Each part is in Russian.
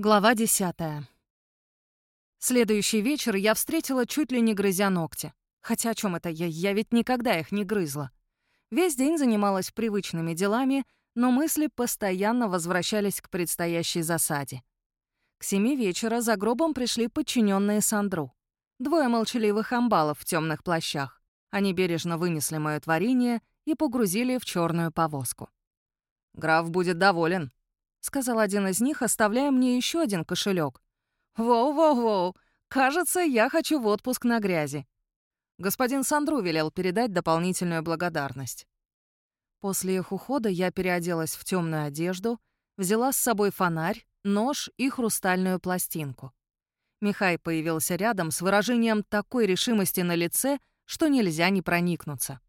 Глава десятая. Следующий вечер я встретила чуть ли не грызя ногти. Хотя о чем это я? Я ведь никогда их не грызла. Весь день занималась привычными делами, но мысли постоянно возвращались к предстоящей засаде. К семи вечера за гробом пришли подчиненные Сандру. Двое молчаливых амбалов в темных плащах. Они бережно вынесли мое творение и погрузили в черную повозку. «Граф будет доволен», — сказал один из них, оставляя мне еще один кошелек. «Воу-воу-воу, кажется, я хочу в отпуск на грязи». Господин Сандру велел передать дополнительную благодарность. После их ухода я переоделась в темную одежду, взяла с собой фонарь, нож и хрустальную пластинку. Михай появился рядом с выражением такой решимости на лице, что нельзя не проникнуться.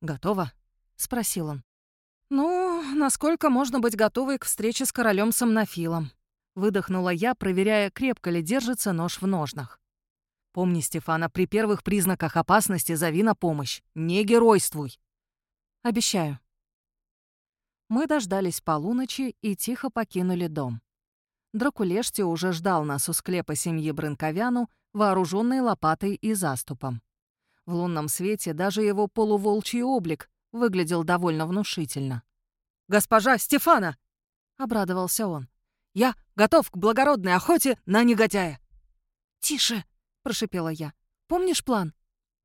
«Готово?» — спросил он. «Ну, насколько можно быть готовой к встрече с королем Сомнофилом?» Выдохнула я, проверяя, крепко ли держится нож в ножнах. «Помни, Стефана, при первых признаках опасности зови на помощь. Не геройствуй!» «Обещаю». Мы дождались полуночи и тихо покинули дом. Дракулешти уже ждал нас у склепа семьи Брынковяну, вооруженной лопатой и заступом. В лунном свете даже его полуволчий облик выглядел довольно внушительно. «Госпожа Стефана!» — обрадовался он. «Я готов к благородной охоте на негодяя!» «Тише!» — прошипела я. «Помнишь план?»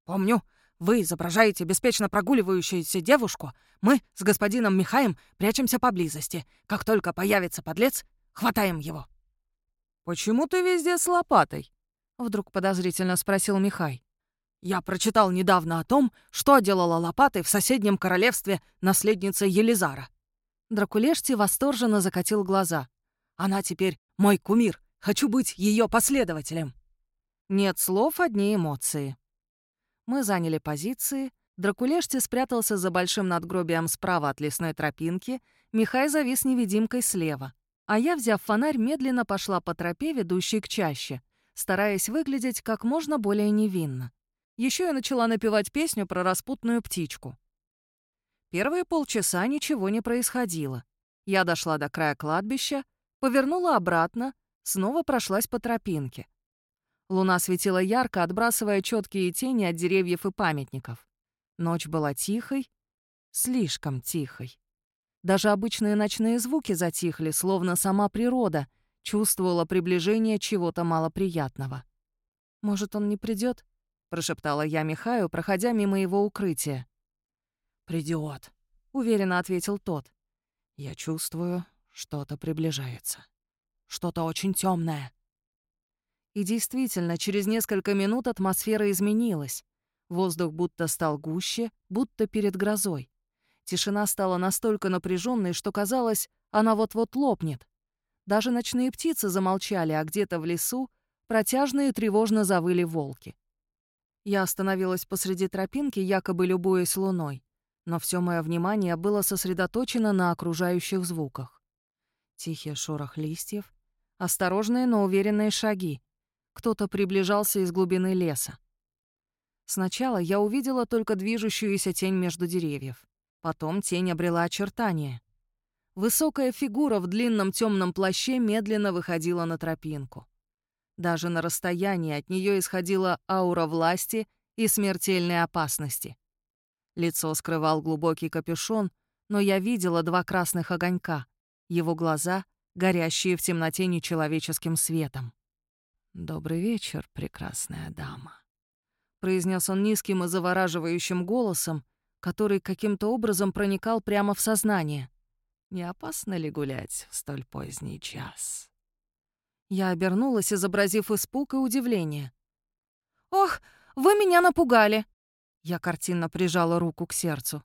«Помню. Вы изображаете беспечно прогуливающуюся девушку. Мы с господином Михаем прячемся поблизости. Как только появится подлец, хватаем его». «Почему ты везде с лопатой?» — вдруг подозрительно спросил Михай. Я прочитал недавно о том, что делала лопатой в соседнем королевстве наследница Елизара. Дракулешти восторженно закатил глаза. Она теперь мой кумир. Хочу быть ее последователем. Нет слов, одни эмоции. Мы заняли позиции. Дракулешти спрятался за большим надгробием справа от лесной тропинки, Михай завис невидимкой слева. А я, взяв фонарь, медленно пошла по тропе, ведущей к чаще, стараясь выглядеть как можно более невинно. Еще я начала напевать песню про распутную птичку. Первые полчаса ничего не происходило. Я дошла до края кладбища, повернула обратно, снова прошлась по тропинке. Луна светила ярко, отбрасывая четкие тени от деревьев и памятников. Ночь была тихой, слишком тихой. Даже обычные ночные звуки затихли, словно сама природа чувствовала приближение чего-то малоприятного. Может, он не придет? Прошептала я Михаю, проходя мимо его укрытия. Придет, уверенно ответил тот. Я чувствую, что-то приближается. Что-то очень темное. И действительно, через несколько минут атмосфера изменилась. Воздух будто стал гуще, будто перед грозой. Тишина стала настолько напряженной, что казалось, она вот-вот лопнет. Даже ночные птицы замолчали, а где-то в лесу протяжно и тревожно завыли волки. Я остановилась посреди тропинки, якобы любуясь луной, но все мое внимание было сосредоточено на окружающих звуках. Тихий шорох листьев, осторожные, но уверенные шаги. Кто-то приближался из глубины леса. Сначала я увидела только движущуюся тень между деревьев. Потом тень обрела очертания. Высокая фигура в длинном темном плаще медленно выходила на тропинку. Даже на расстоянии от нее исходила аура власти и смертельной опасности. Лицо скрывал глубокий капюшон, но я видела два красных огонька, его глаза, горящие в темноте нечеловеческим светом. «Добрый вечер, прекрасная дама», — произнес он низким и завораживающим голосом, который каким-то образом проникал прямо в сознание. «Не опасно ли гулять в столь поздний час?» Я обернулась, изобразив испуг и удивление. «Ох, вы меня напугали!» Я картинно прижала руку к сердцу.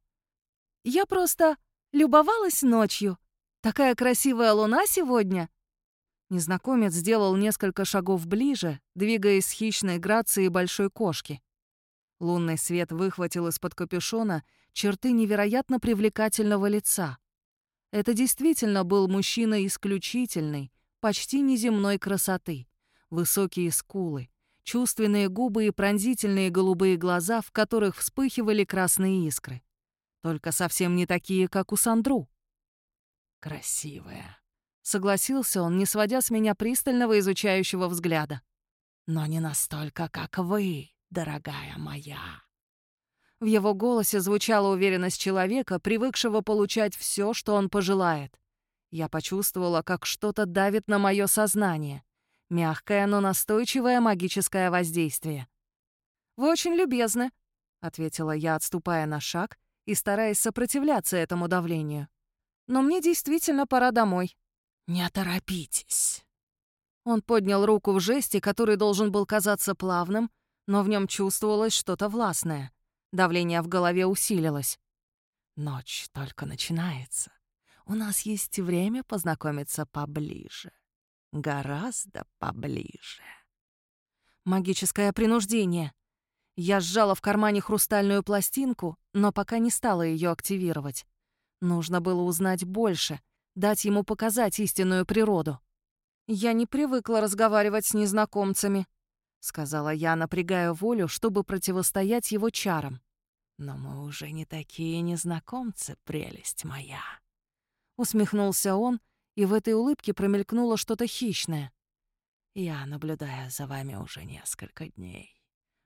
«Я просто любовалась ночью. Такая красивая луна сегодня!» Незнакомец сделал несколько шагов ближе, двигаясь с хищной грацией большой кошки. Лунный свет выхватил из-под капюшона черты невероятно привлекательного лица. Это действительно был мужчина исключительный, почти неземной красоты. Высокие скулы, чувственные губы и пронзительные голубые глаза, в которых вспыхивали красные искры. Только совсем не такие, как у Сандру. «Красивая», — Согласился он, не сводя с меня пристального изучающего взгляда. «Но не настолько, как вы, дорогая моя». В его голосе звучала уверенность человека, привыкшего получать все, что он пожелает. Я почувствовала, как что-то давит на мое сознание. Мягкое, но настойчивое магическое воздействие. «Вы очень любезны», — ответила я, отступая на шаг и стараясь сопротивляться этому давлению. «Но мне действительно пора домой». «Не торопитесь». Он поднял руку в жесте, который должен был казаться плавным, но в нем чувствовалось что-то властное. Давление в голове усилилось. «Ночь только начинается. У нас есть время познакомиться поближе. Гораздо поближе». Магическое принуждение. Я сжала в кармане хрустальную пластинку, но пока не стала ее активировать. Нужно было узнать больше, дать ему показать истинную природу. «Я не привыкла разговаривать с незнакомцами», — сказала я, напрягая волю, чтобы противостоять его чарам. «Но мы уже не такие незнакомцы, прелесть моя», — усмехнулся он, и в этой улыбке промелькнуло что-то хищное. «Я наблюдаю за вами уже несколько дней.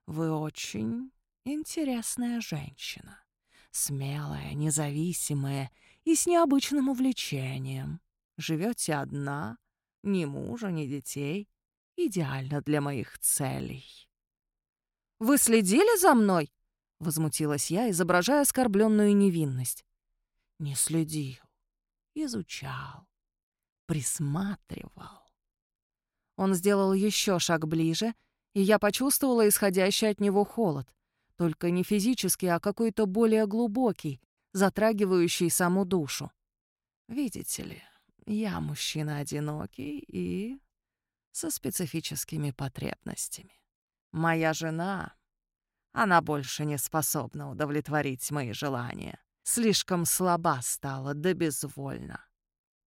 Вы очень интересная женщина. Смелая, независимая и с необычным увлечением. Живете одна, ни мужа, ни детей. Идеально для моих целей. «Вы следили за мной?» — возмутилась я, изображая оскорбленную невинность. «Не следил, изучал, присматривал». Он сделал еще шаг ближе — и я почувствовала исходящий от него холод. Только не физический, а какой-то более глубокий, затрагивающий саму душу. Видите ли, я мужчина одинокий и со специфическими потребностями. Моя жена, она больше не способна удовлетворить мои желания. Слишком слаба стала, да безвольна.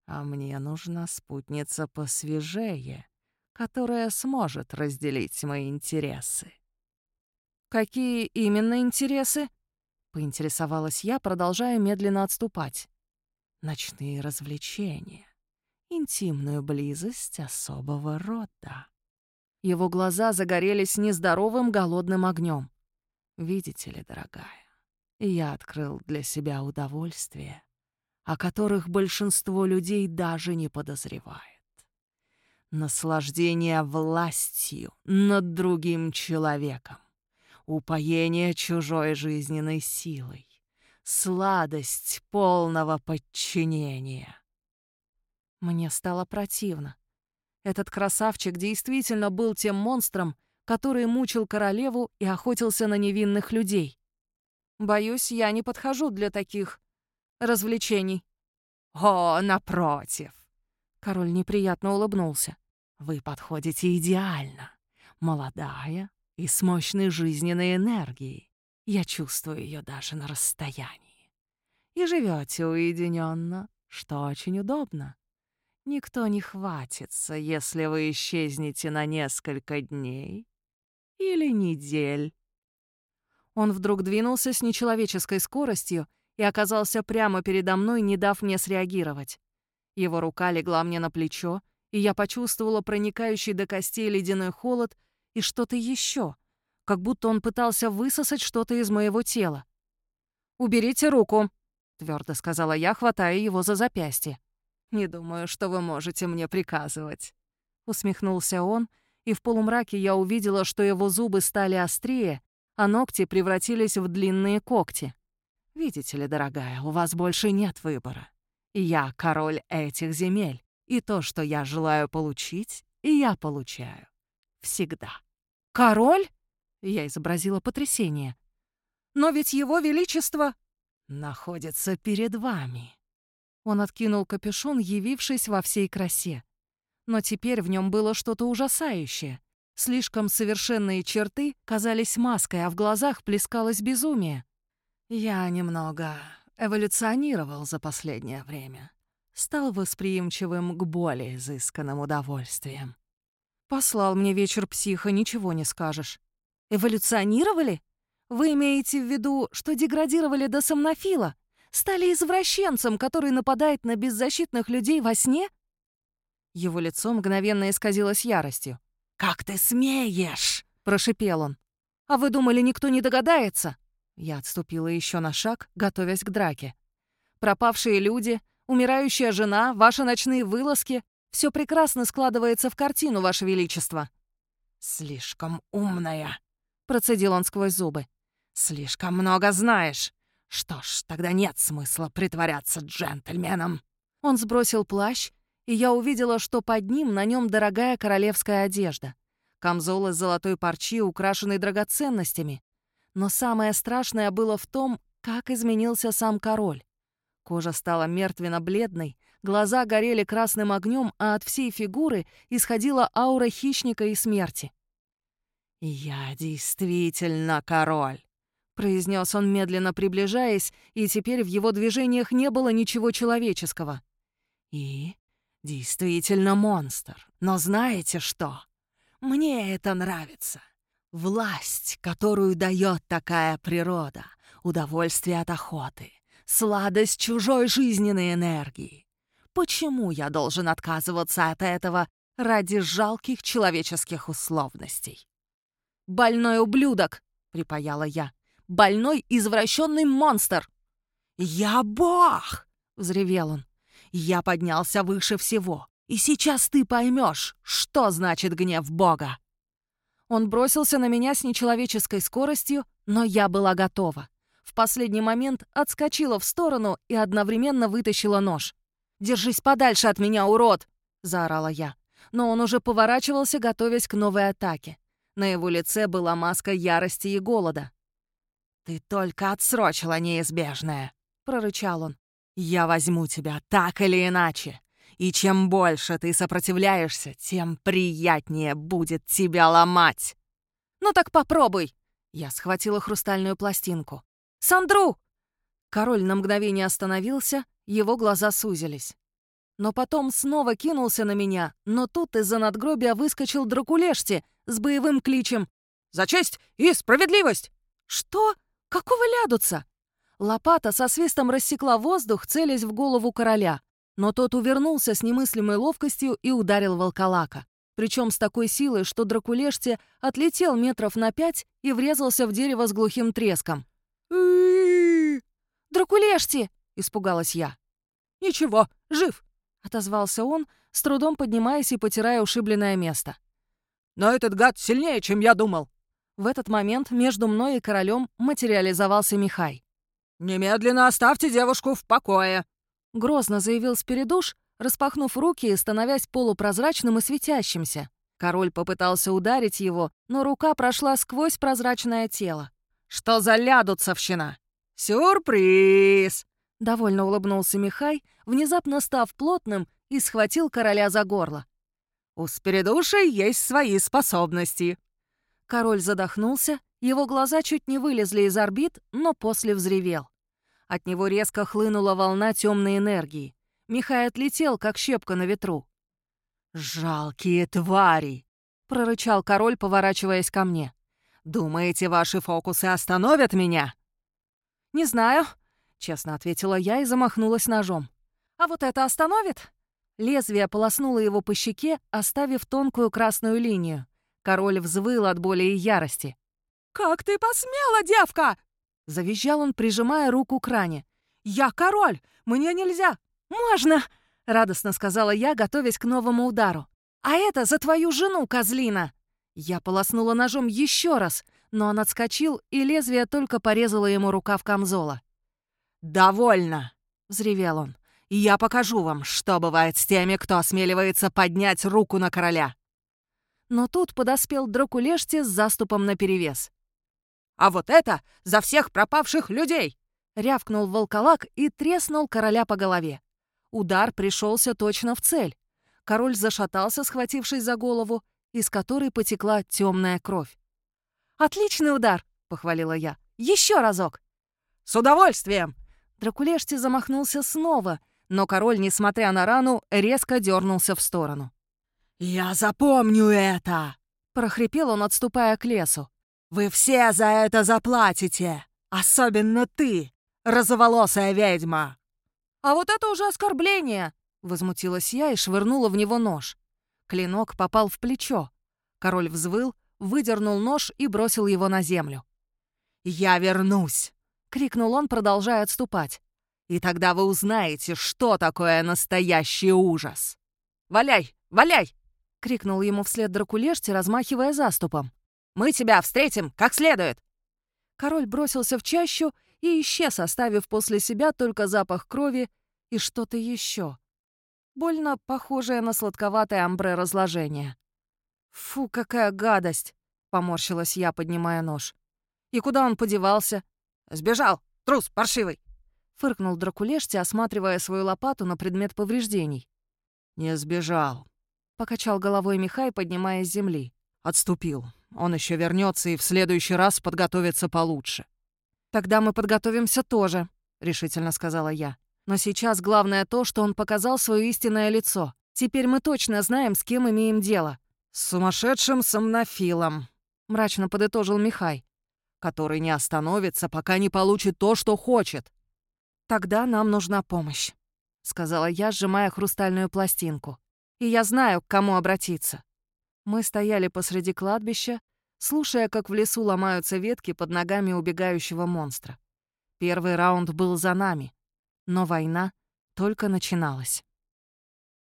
А мне нужна спутница посвежее, которая сможет разделить мои интересы. «Какие именно интересы?» — поинтересовалась я, продолжая медленно отступать. «Ночные развлечения, интимную близость особого рода». Его глаза загорелись нездоровым голодным огнем. «Видите ли, дорогая, я открыл для себя удовольствие, о которых большинство людей даже не подозревает наслаждение властью над другим человеком, упоение чужой жизненной силой, сладость полного подчинения. Мне стало противно. Этот красавчик действительно был тем монстром, который мучил королеву и охотился на невинных людей. Боюсь, я не подхожу для таких развлечений. О, напротив, Король неприятно улыбнулся. «Вы подходите идеально. Молодая и с мощной жизненной энергией. Я чувствую ее даже на расстоянии. И живете уединенно, что очень удобно. Никто не хватится, если вы исчезнете на несколько дней или недель». Он вдруг двинулся с нечеловеческой скоростью и оказался прямо передо мной, не дав мне среагировать. Его рука легла мне на плечо, и я почувствовала проникающий до костей ледяной холод и что-то еще, как будто он пытался высосать что-то из моего тела. «Уберите руку», — твердо сказала я, хватая его за запястье. «Не думаю, что вы можете мне приказывать», — усмехнулся он, и в полумраке я увидела, что его зубы стали острее, а ногти превратились в длинные когти. «Видите ли, дорогая, у вас больше нет выбора. Я король этих земель, и то, что я желаю получить, я получаю. Всегда. «Король?» — я изобразила потрясение. «Но ведь его величество...» «Находится перед вами». Он откинул капюшон, явившись во всей красе. Но теперь в нем было что-то ужасающее. Слишком совершенные черты казались маской, а в глазах плескалось безумие. «Я немного эволюционировал за последнее время. Стал восприимчивым к более изысканным удовольствиям. Послал мне вечер психа, ничего не скажешь. Эволюционировали? Вы имеете в виду, что деградировали до сомнофила? Стали извращенцем, который нападает на беззащитных людей во сне? Его лицо мгновенно исказилось яростью. «Как ты смеешь?» — прошипел он. «А вы думали, никто не догадается?» Я отступила еще на шаг, готовясь к драке. «Пропавшие люди, умирающая жена, ваши ночные вылазки — все прекрасно складывается в картину, Ваше Величество». «Слишком умная», — процедил он сквозь зубы. «Слишком много знаешь. Что ж, тогда нет смысла притворяться джентльменом». Он сбросил плащ, и я увидела, что под ним на нем дорогая королевская одежда. Камзол из золотой парчи, украшенный драгоценностями. Но самое страшное было в том, как изменился сам король. Кожа стала мертвенно-бледной, глаза горели красным огнем, а от всей фигуры исходила аура хищника и смерти. «Я действительно король», — произнес он, медленно приближаясь, и теперь в его движениях не было ничего человеческого. «И действительно монстр. Но знаете что? Мне это нравится. Власть, которую дает такая природа, удовольствие от охоты, сладость чужой жизненной энергии. Почему я должен отказываться от этого ради жалких человеческих условностей? «Больной ублюдок!» — припаяла я. «Больной извращенный монстр!» «Я бог!» — взревел он. «Я поднялся выше всего, и сейчас ты поймешь, что значит гнев бога!» Он бросился на меня с нечеловеческой скоростью, но я была готова. В последний момент отскочила в сторону и одновременно вытащила нож. «Держись подальше от меня, урод!» — заорала я. Но он уже поворачивался, готовясь к новой атаке. На его лице была маска ярости и голода. «Ты только отсрочила неизбежное», — прорычал он. «Я возьму тебя так или иначе. И чем больше ты сопротивляешься, тем приятнее будет тебя ломать». «Ну так попробуй!» Я схватила хрустальную пластинку. «Сандру!» Король на мгновение остановился, его глаза сузились. Но потом снова кинулся на меня, но тут из-за надгробия выскочил Дракулешти с боевым кличем «За честь и справедливость!» «Что? Какого лядуца?» Лопата со свистом рассекла воздух, целясь в голову короля но тот увернулся с немыслимой ловкостью и ударил волколака. Причем с такой силой, что Дракулешти отлетел метров на пять и врезался в дерево с глухим треском. «Дракулешти!» — испугалась я. «Ничего, жив!» — отозвался он, с трудом поднимаясь и потирая ушибленное место. «Но этот гад сильнее, чем я думал!» В этот момент между мной и королем материализовался Михай. «Немедленно оставьте девушку в покое!» Грозно заявил Спиридуш, распахнув руки и становясь полупрозрачным и светящимся. Король попытался ударить его, но рука прошла сквозь прозрачное тело. «Что за лядуцовщина?» «Сюрприз!» Довольно улыбнулся Михай, внезапно став плотным и схватил короля за горло. «У Спиридуши есть свои способности». Король задохнулся, его глаза чуть не вылезли из орбит, но после взревел. От него резко хлынула волна темной энергии. Михай отлетел, как щепка на ветру. «Жалкие твари!» — прорычал король, поворачиваясь ко мне. «Думаете, ваши фокусы остановят меня?» «Не знаю», — честно ответила я и замахнулась ножом. «А вот это остановит?» Лезвие полоснуло его по щеке, оставив тонкую красную линию. Король взвыл от боли и ярости. «Как ты посмела, девка!» Завизжал он, прижимая руку к ране. «Я король! Мне нельзя!» «Можно!» — радостно сказала я, готовясь к новому удару. «А это за твою жену, козлина!» Я полоснула ножом еще раз, но он отскочил, и лезвие только порезало ему рукав камзола. «Довольно!» — взревел он. «Я покажу вам, что бывает с теми, кто осмеливается поднять руку на короля!» Но тут подоспел Дракулешти с заступом наперевес. А вот это за всех пропавших людей!» Рявкнул волколак и треснул короля по голове. Удар пришелся точно в цель. Король зашатался, схватившись за голову, из которой потекла темная кровь. «Отличный удар!» — похвалила я. «Еще разок!» «С удовольствием!» Дракулешти замахнулся снова, но король, несмотря на рану, резко дернулся в сторону. «Я запомню это!» — прохрипел он, отступая к лесу. Вы все за это заплатите! Особенно ты, розоволосая ведьма!» «А вот это уже оскорбление!» Возмутилась я и швырнула в него нож. Клинок попал в плечо. Король взвыл, выдернул нож и бросил его на землю. «Я вернусь!» — крикнул он, продолжая отступать. «И тогда вы узнаете, что такое настоящий ужас!» «Валяй! Валяй!» — крикнул ему вслед Дракулешти, размахивая заступом. «Мы тебя встретим как следует!» Король бросился в чащу и исчез, оставив после себя только запах крови и что-то еще. Больно похожее на сладковатое амбре разложение. «Фу, какая гадость!» — поморщилась я, поднимая нож. «И куда он подевался?» «Сбежал! Трус паршивый!» — фыркнул Дракулешти, осматривая свою лопату на предмет повреждений. «Не сбежал», — покачал головой Михай, поднимаясь с земли. «Отступил. Он еще вернется и в следующий раз подготовится получше». «Тогда мы подготовимся тоже», — решительно сказала я. «Но сейчас главное то, что он показал свое истинное лицо. Теперь мы точно знаем, с кем имеем дело». «С сумасшедшим сомнофилом», — мрачно подытожил Михай, «который не остановится, пока не получит то, что хочет». «Тогда нам нужна помощь», — сказала я, сжимая хрустальную пластинку. «И я знаю, к кому обратиться». Мы стояли посреди кладбища, слушая, как в лесу ломаются ветки под ногами убегающего монстра. Первый раунд был за нами, но война только начиналась.